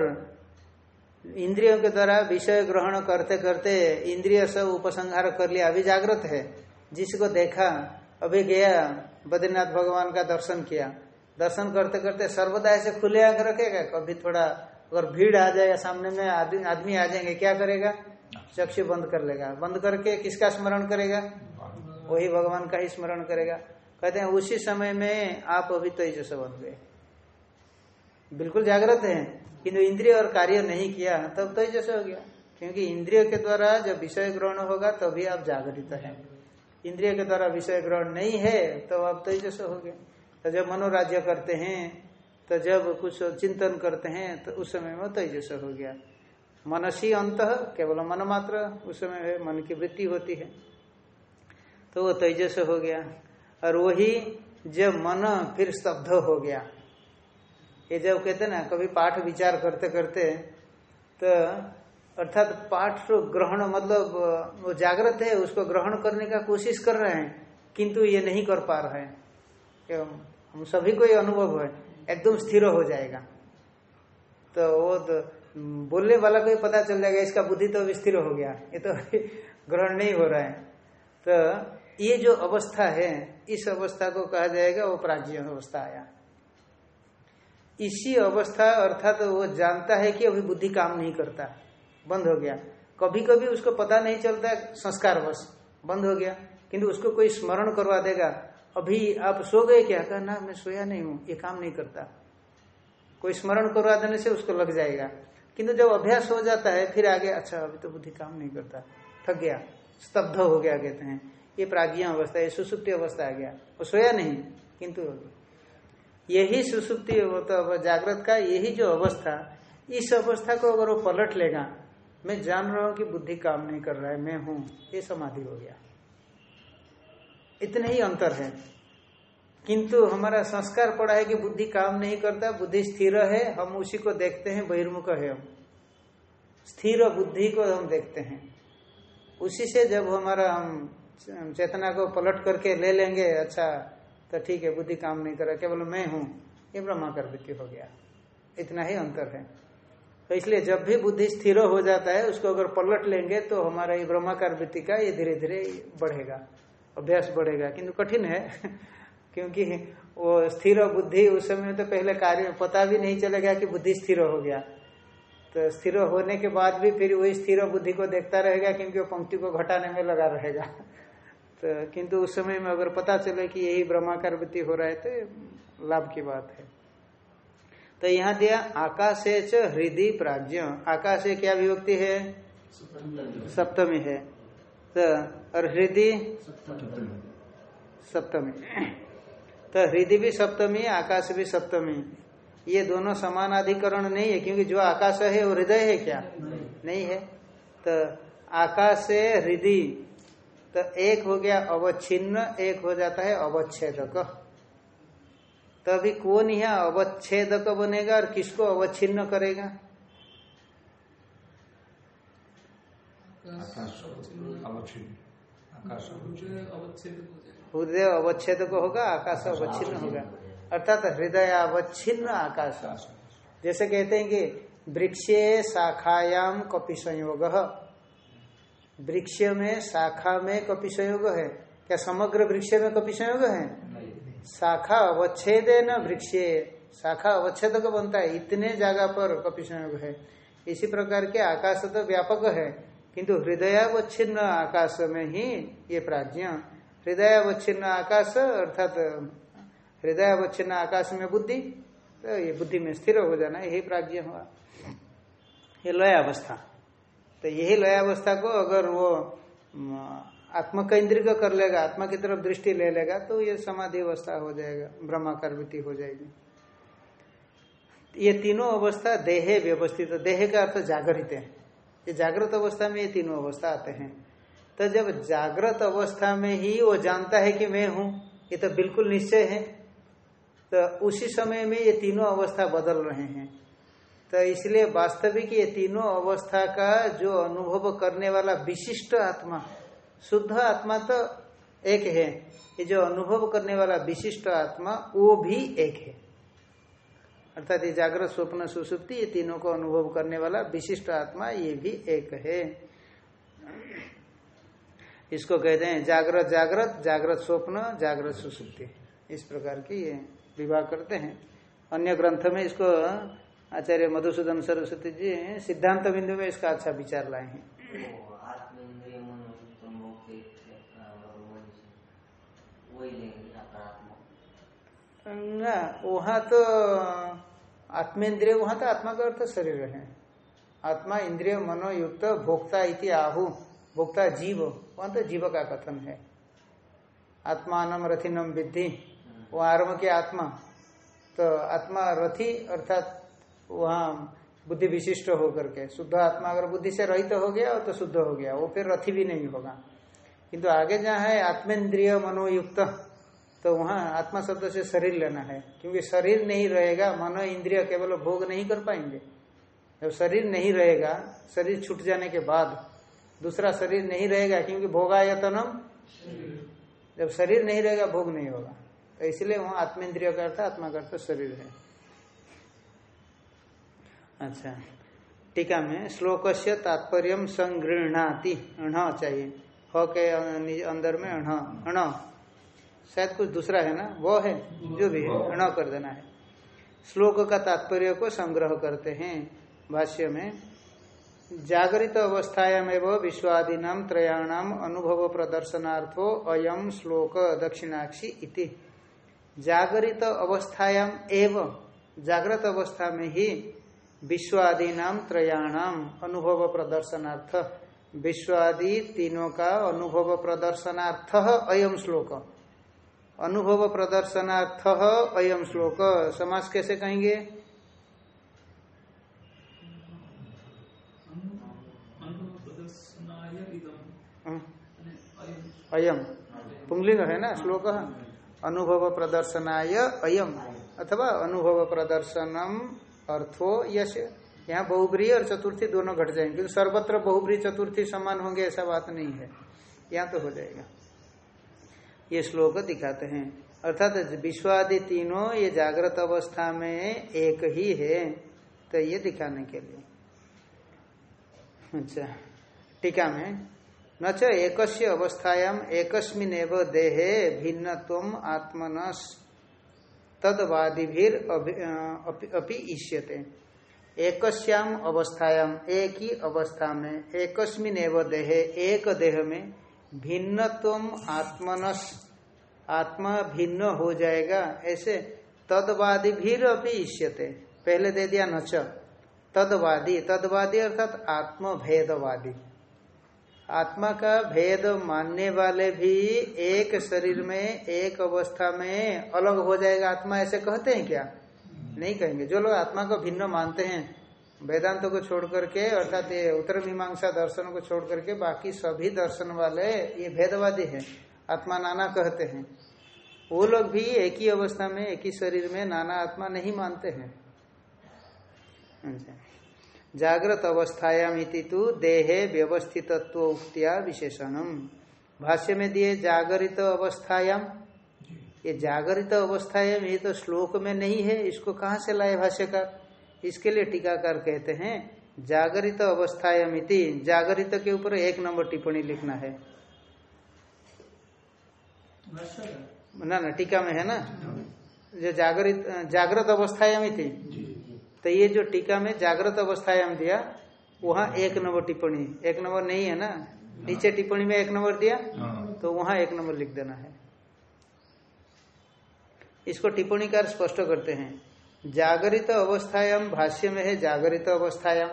इंद्रियों के द्वारा विषय ग्रहण करते करते इंद्रिय सब उपसंहार कर लिया, अभी जागृत है। जिसको देखा, अभी गया, बद्रीनाथ भगवान का दर्शन किया। दर्शन करते करते सर्वदा ऐसे खुले आँख रखेगा, कभी थोड़ा अगर भीड़ आ जाएगा सामने में आदमी आदमी आ जाएँगे, क्या करेगा? चक्षु बंद कर लेगा। बंद करके किसका स्मरण करेगा? वही भगवान का ही स्मरण करेगा। कहते हैं, उसी समय में आप अभी तेजस बन गए। बिल्कुल जागृत है किंतु इंद्रिय और कार्य नहीं किया, तब तेजस हो गया। क्योंकि इंद्रिय के द्वारा जब विषय ग्रहण होगा, तभी आप जागृत है। इंद्रिय के द्वारा विषय ग्रहण नहीं है तो अब तेजस हो गया। तो जब मनोराज्य करते हैं तो जब कुछ चिंतन करते हैं तो उस समय में तेजस हो गया। मनसी अंत, केवल मन मात्र, उस समय मन की वृत्ति होती है। तो वो तेजस हो गया, और वही जब मन फिर स्तब्ध हो गया। ये जब कहते ना, कभी पाठ विचार करते करते तो अर्थात पाठ तो ग्रहण मतलब वो जागृत है, उसको ग्रहण करने का कोशिश कर रहे हैं, किंतु ये नहीं कर पा रहे हैं। हम सभी को ये अनुभव है, एकदम स्थिर हो जाएगा। तो वो तो बोलने वाला को पता चल जाएगा, इसका बुद्धि तो स्थिर हो गया, ये तो ग्रहण नहीं हो रहा है। तो ये जो अवस्था है, इस अवस्था को कहा जाएगा वो प्राज्य अवस्था आया। इसी अवस्था, अर्थात तो वो जानता है कि अभी बुद्धि काम नहीं करता, बंद हो गया। कभी कभी उसको पता नहीं चलता संस्कार बस बंद हो गया, किंतु उसको कोई स्मरण करवा देगा, अभी आप सो गए क्या? कहना मैं सोया नहीं हूँ, ये काम नहीं करता। कोई स्मरण करवा देने से उसको लग जाएगा। किंतु जब अभ्यास हो जाता है, फिर आगे अच्छा अभी तो बुद्धि काम नहीं करता। थक गया, स्तब्ध हो गया, कहते हैं। ये प्राज्ञ अवस्था, ये सुसुप्ति अवस्था आ गया। वो सोया नहीं, किंतु यही सुसुप्ति तो जागृत का, यही जो अवस्था, इस अवस्था को अगर वो पलट लेगा, मैं जान रहा हूँ कि बुद्धि काम नहीं कर रहा है, मैं हूँ, ये समाधि हो गया। इतने ही अंतर है। किंतु हमारा संस्कार पड़ा है कि बुद्धि काम नहीं करता, बुद्धि स्थिर है, हम उसी को देखते हैं, बहिर्मुख है हम। स्थिर बुद्धि को हम देखते हैं। उसी से जब हमारा हम चेतना को पलट करके ले लेंगे अच्छा तो ठीक है, बुद्धि काम नहीं कर केवल मैं हूँ, ये ब्रह्माकर वृत्ति हो गया। इतना ही अंतर है। तो इसलिए जब भी बुद्धि स्थिर हो जाता है, उसको अगर पलट लेंगे तो हमारा ये ब्रह्माकार वृत्ति का ये धीरे धीरे बढ़ेगा, अभ्यास बढ़ेगा, किंतु कठिन है। क्योंकि वो स्थिर बुद्धि उस समय तो पहले कार्य पता भी नहीं चलेगा कि बुद्धि स्थिर हो गया। तो स्थिर होने के बाद भी फिर वही स्थिर बुद्धि को देखता रहेगा, क्योंकि वो पंक्ति को घटाने में लगा रहेगा। तो किंतु उस समय में अगर पता चले कि यही ब्रह्माकार वृत्ति हो रहा है तो लाभ की बात है। तो यहाँ दिया, आकाशे च हृदय प्राज्य आकाश क्या विभक्ति है? सप्तमी है। तो और हृदय सप्तमी। तो हृदय भी सप्तमी आकाश भी सप्तमी। ये दोनों समान अधिकरण नहीं है क्योंकि जो आकाश है वो हृदय है क्या? नहीं, नहीं है। तो आकाश से हृदय। तो एक हो गया अवच्छिन्न एक हो जाता है अवच्छेदक। तो अभी कौन यहाँ अवच्छेदक बनेगा और किसको अवच्छिन्न करेगा? हृदय अवच्छेद को होगा आकाश अवच्छिन्न होगा। अर्थात हृदय अवच्छिन्न आकाश। जैसे कहते हैं कि वृक्षे शाखायाम कपि संयोग। वृक्ष में शाखा में कपि संयोग है? क्या समग्र वृक्ष में कपि संयोग है? शाखा अवच्छेद न वृक्ष। शाखा अवच्छेद को बनता है इतने जगह पर कपि संयोग है। इसी प्रकार के आकाश तो व्यापक है किंतु हृदयावच्छिन्न आकाश में ही ये प्राज्ञ। हृदयावच्छिन्न आकाश, अर्थात, हृदयावच्छिन्न आकाश में बुद्धि तो ये बुद्धि में स्थिर हो जाना, यही प्राज्ञ हुआ। ये लय अवस्था तो यही लय अवस्था को अगर वो आत्मा केंद्रित कर लेगा, आत्मा की तरफ़ दृष्टि ले लेगा तो ये समाधि अवस्था हो जाएगा ब्रह्माकार वृत्ति हो जाएगी। ये तीनों अवस्था देहे व्यवस्थित, देह का अर्थ जागृत है। ये जागृत अवस्था में ये तीनों अवस्था आते हैं। तो जब जागृत अवस्था में ही वो जानता है कि मैं हूँ, ये तो बिल्कुल निश्चय है। तो उसी समय में ये तीनों अवस्था बदल रहे हैं। तो इसलिए वास्तविक ये तीनों अवस्था का जो अनुभव करने वाला विशिष्ट आत्मा, शुद्ध आत्मा तो एक है, ये जो अनुभव करने वाला विशिष्ट आत्मा, वो भी एक है। अर्थात ये जागृत, स्वप्न, सुसुप्ति, ये तीनों को अनुभव करने वाला विशिष्ट आत्मा, ये भी एक है। इसको कहते हैं जागृत जागृत जागृत स्वप्न, जागृत सुसुप्ति। इस प्रकार की ये विवाह करते हैं। अन्य ग्रंथ में इसको आचार्य मधुसूदन सरस्वती जी सिद्धांत बिंदु में इसका अच्छा विचार लाए हैं। ना, वहाँ तो आत्मेन्द्रिय, वहाँ तो आत्मा का अर्थ शरीर है। आत्मा, इंद्रिय, मनोयुक्त, भोक्ता इति आहु। भोक्ता जीव, वहाँ तो जीव का कथन है। आत्मानम रथिनम विद्धि। वो आरंभ के आत्मा। तो आत्मा रथी, अर्थात वहाँ बुद्धि विशिष्ट होकर के। शुद्ध आत्मा अगर बुद्धि से रहित तो हो गया तो शुद्ध हो गया। वो फिर रथी भी नहीं होगा। किंतु आगे जहाँ है आत्मेन्द्रिय मनोयुक्त तो वहाँ आत्मा शब्द से शरीर लेना है। क्योंकि शरीर नहीं रहेगा, मनो इंद्रिय केवल भोग नहीं कर पाएँगे। जब शरीर नहीं रहेगा, शरीर छूट जाने के बाद दूसरा शरीर नहीं रहेगा क्योंकि भोगायतनम जब शरीर नहीं रहेगा भोग नहीं होगा। तो इसलिए वहाँ आत्मेन्द्रिय का अर्थ आत्मा का अर्थ शरीर है। अच्छा टीका में श्लोक से तात्पर्य संगृहणाति अण चाहिए। ह के अंदर में अण अण शायद कुछ दूसरा है ना? वो है जो भी है अण कर देना है। श्लोक का तात्पर्य को संग्रह करते हैं भाष्य में। जागृत अवस्थायाम एवं त्रयाणाम अनुभव प्रदर्शनार्थो अयम श्लोक दक्षिणाक्षी इति। जागृत अवस्थायाम एवं, जागृत अवस्था में ही विश्वादीना त्रयाणाम अनुभव प्रदर्शनार्थ विश्वादि तीनों का अनुभव प्रदर्शनार्थ अयम श्लोक। अनुभव प्रदर्शनार्थ अयम श्लोक। समास कैसे कहेंगे? अयम। पुंगलिंग है ना, श्लोक? अनुभव प्रदर्शनाय अयम। अथवा अनुभव प्रदर्शनम अर्थो यश। यहाँ बहुब्री और चतुर्थी दोनों घट जाएँगे, क्योंकि सर्वत्र बहुब्री चतुर्थी समान होंगे, ऐसा बात नहीं है। यहाँ तो हो जाएगा। ये श्लोक दिखाते हैं। अर्थात विश्वादि तीनों ये जागृत अवस्था में एक ही है तो ये दिखाने के लिए। अच्छा टीका में न च एक अवस्थायाम एकस्मिन देहे भिन्नत्व आत्मन तदवादिभिर अपि इष्यते। एकस्याम अवस्थायाम एक ही अवस्था में एकस्मिन देहे, एक देह में भिन्नत्व आत्मनस, आत्मा भिन्न हो जाएगा, ऐसे तदवादी भीर इष्यते। पहले दे दिया नच तदवादी तदवादी अर्थात आत्म भेदवादी आत्मा का भेद मानने वाले भी एक शरीर में, एक अवस्था में अलग हो जाएगा। आत्मा ऐसे कहते हैं क्या? नहीं कहेंगे। जो लोग आत्मा को भिन्न मानते हैं, वेदांत को छोड़ करके, अर्थात ये उत्तर मीमांसा दर्शन को छोड़ करके, बाकी सभी दर्शन वाले ये भेदवादी हैं। आत्मा नाना कहते हैं। वो लोग भी एक ही अवस्था में, एक ही शरीर में नाना आत्मा नहीं मानते हैं। जागृत अवस्थायाम तो देहे व्यवस्थितत्व उक्तिया विशेषणम। भाष्य में दिए जागरित अवस्थायाम। ये जागरित अवस्थायाम ये तो श्लोक में नहीं है इसको कहाँ से लाए भाष्यकार? इसके लिए टीकाकार कहते हैं जागरित अवस्थायाम जागरित के ऊपर एक नंबर टिप्पणी लिखना है। ना ना टीका में है ना? जो जागृत जागृत अवस्थायाम थी तो ये जो टीका में जागृत अवस्थायाम दिया वहाँ एक नंबर टिप्पणी एक नंबर नहीं है ना? नीचे टिप्पणी में एक नंबर दिया तो वहाँ एक नंबर लिख देना है। इसको टिप्पणी कार स्पष्ट करते हैं। जागरित अवस्थायाम भाष्य में है जागरित अवस्थायाम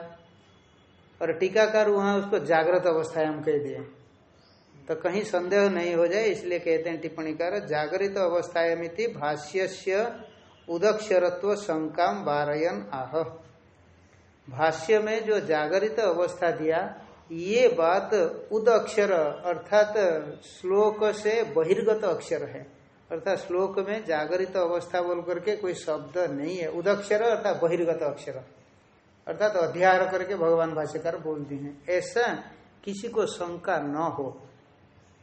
और टीकाकार वहाँ उसको जागृत अवस्थायाम कह दिए। तो कहीं संदेह नहीं हो जाए इसलिए कहते हैं टिप्पणी कार जागृत अवस्थायामिति भाष्य उदक्षरत्व शंकाम बारयन आह। भाष्य में जो जागरित अवस्था दिया, ये बात उदक्षर अर्थात श्लोक से बहिर्गत अक्षर है। अर्थात श्लोक में जागरित अवस्था बोल करके कोई शब्द नहीं है। उदक्षर अर्थात बहिर्गत अक्षर। अर्थात अध्याय करके भगवान भाष्यकार बोलते हैं। ऐसा किसी को शंका न हो।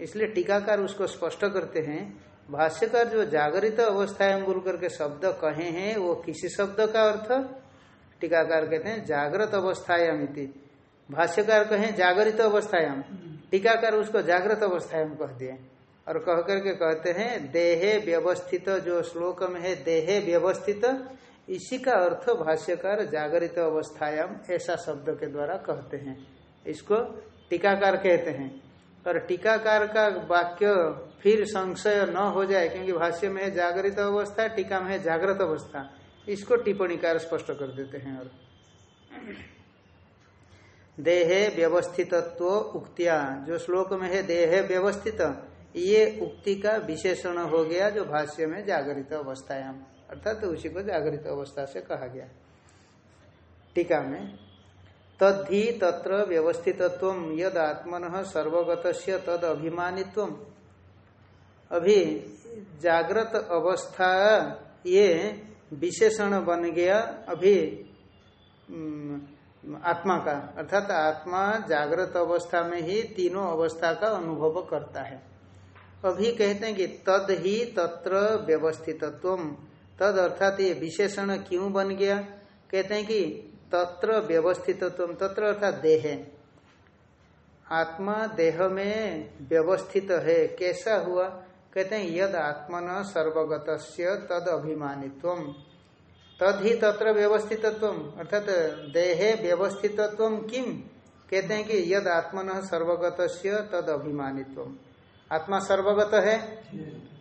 इसलिए टीकाकार उसको स्पष्ट करते हैं भाष्यकार जो जागरित अवस्थाएँ बोल करके शब्द कहे हैं, वो किसी शब्द का अर्थ? टीकाकार कहते हैं, जागृत अवस्थायाम भाष्यकार कहें, जागरित अवस्थायाम। टीकाकार उसको जागृत अवस्थायाम कह दिए। और कह करके कहते हैं, देहे व्यवस्थित, जो श्लोक में है, देहे व्यवस्थित, इसी का अर्थ भाष्यकार जागृत अवस्थायाम, ऐसा शब्द के द्वारा कहते हैं। इसको टीकाकार कहते हैं। और टीकाकार का वाक्य फिर संशय न हो जाए, क्योंकि भाष्य में है जागृत अवस्था, टीका में है, जागृत अवस्था। इसको टिप्पणीकार स्पष्ट कर देते हैं और देहे व्यवस्थितत्व उक्तिया। जो श्लोक में है, देहे व्यवस्थित, ये उक्ति का विशेषण हो गया जो भाष्य में जागृत अवस्थायाम। अर्थात तो उसी को जागृत अवस्था से कहा गया। टीका में तद्धि तत्र व्यवस्थितत्व यद आत्मन सर्वगत तद अभिमानित्व अभी जागृत अवस्था ये विशेषण बन गया अभी आत्मा का। अर्थात आत्मा जागृत अवस्था में ही तीनों अवस्था का अनुभव करता है। अभी कहते हैं कि तद ही तत्र व्यवस्थितत्व। तद अर्थात ये विशेषण क्यों बन गया? कहते हैं कि तत्र व्यवस्थितत्व, तत्र अर्थात देह। आत्मा देह में व्यवस्थित है, कैसा हुआ? कहते हैं, यद आत्मन सर्वगत तद अभिमानित्व। तद ही तत्र व्यवस्थितत्व, अर्थात देहे व्यवस्थितत्व किम कहते हैं कि यद आत्मन सर्वगत तद अभिमानित्व। आत्मा सर्वगत है?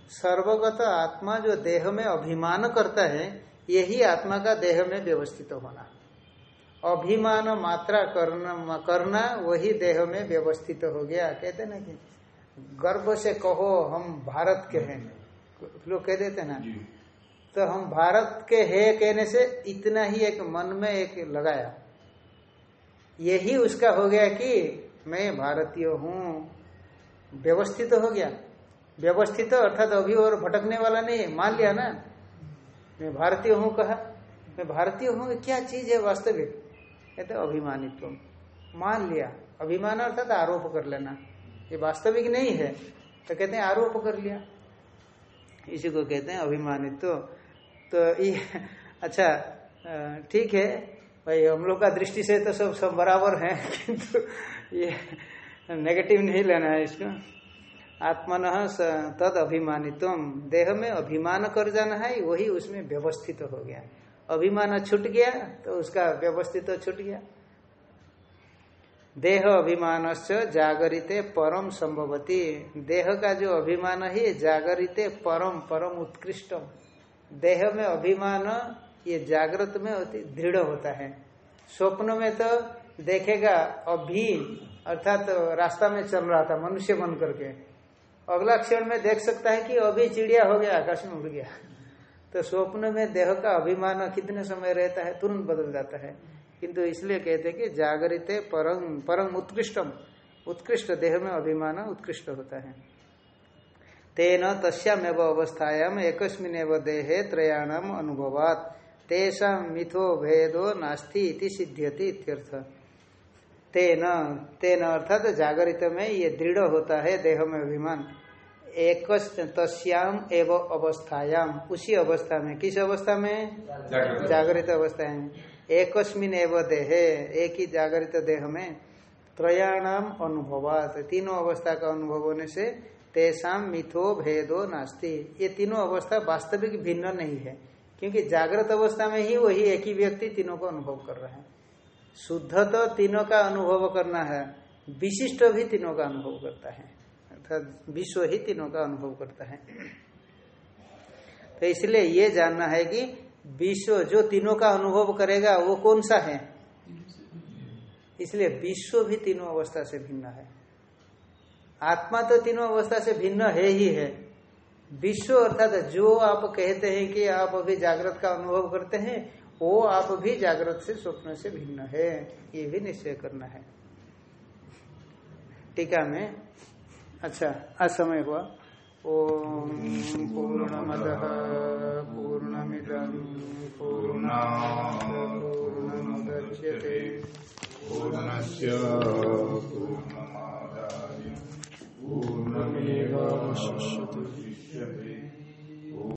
सर्वगत आत्मा जो देह में अभिमान करता है, यही आत्मा का देह में व्यवस्थित होना। अभिमान मात्रा करना करना वही देह में व्यवस्थित हो गया। कहते ना कि गर्व से कहो हम भारत के हैं। लोग कह देते ना तो हम भारत के है कहने से इतना ही एक मन में एक लगाया। यही उसका हो गया कि मैं भारतीय हूँ। व्यवस्थित हो गया। व्यवस्थित अर्थात अभी और भटकने वाला नहीं है मान लिया ना। मैं भारतीय हूँ कहा। मैं भारतीय हूँ क्या चीज़ है वास्तविक? कहते अभिमानित्व। मान लिया। अभिमान अर्थात आरोप कर लेना। ये वास्तविक नहीं है तो कहते हैं आरोप कर लिया। इसी को कहते हैं अभिमानित्व। तो ये अच्छा ठीक है। भाई, हम लोग का दृष्टि से तो सब सब बराबर है, किंतु ये नेगेटिव नहीं लेना है इसको। आत्मन तद अभिमानित्व देह में अभिमान कर जाना है, वही उसमें व्यवस्थित हो गया। अभिमान छूट गया तो उसका व्यवस्थित तो छूट गया। देह अभिमान जागरिते परम संभवती। देह का जो अभिमान है जागरिते परम परम उत्कृष्टम। देह में अभिमान, ये जागृत में अति दृढ़ होता है। स्वप्न में तो देखेगा, अभी, अर्थात तो रास्ता में चल रहा था, मनुष्य बन करके। अगला क्षण में देख सकता है कि अभी चिड़िया हो गया, आकाश में उड़ गया। तो स्वप्न में देह का अभिमान कितने समय रहता है? तुरंत बदल जाता है। किंतु इसलिए कहते हैं कि जागृत परम परम उत्कृष्टम उत्कृष्ट देह में अभिमान उत्कृष्ट होता है। तेन तस्यामेव अवस्थायाम एकस्मिन देहे त्रयाणाम अनुभवात। तेषा मिथो भेदो नास्ति इति सिद्ध्यति तेन तेन अर्थात जागरित में ये दृढ़ होता है देह में अभिमान। एक तस्याम एवं अवस्थायाम। उसी अवस्था में। किस अवस्था में? जागृत। अवस्था में। एकस्मिन एवं देहे एक ही जागृत देह में। त्रयाणाम अनुभवात। तीनों अवस्था का अनुभव होने से तेसाम मिथो भेदो नास्ति। ये तीनों अवस्था वास्तविक भिन्न नहीं है क्योंकि जागृत अवस्था में ही वही एक ही व्यक्ति तीनों को अनुभव कर रहा है। शुद्ध तो तीनों का अनुभव करना है विशिष्ट भी तीनों का अनुभव करता है। अर्थात विश्व ही तीनों का अनुभव करता है। तो इसलिए ये जानना है कि विश्व जो तीनों का अनुभव करेगा, वो कौन सा है? इसलिए विश्व भी तीनों अवस्था से भिन्न है। आत्मा तो तीनों अवस्था से भिन्न है ही है। विश्व अर्थात जो आप कहते हैं कि आप अभी जागृत का अनुभव करते हैं, वो आप भी जागृत से, स्वप्न से भिन्न है। ये भी निश्चय करना है। टीका में अच्छा असमय हुआ। ओम पूर्णमद पूर्णमिदम पूर्ण पूर्णमुदच्यते। पूर्णस्य पूर्णमादाय। पूर्णमेवावशिष्यते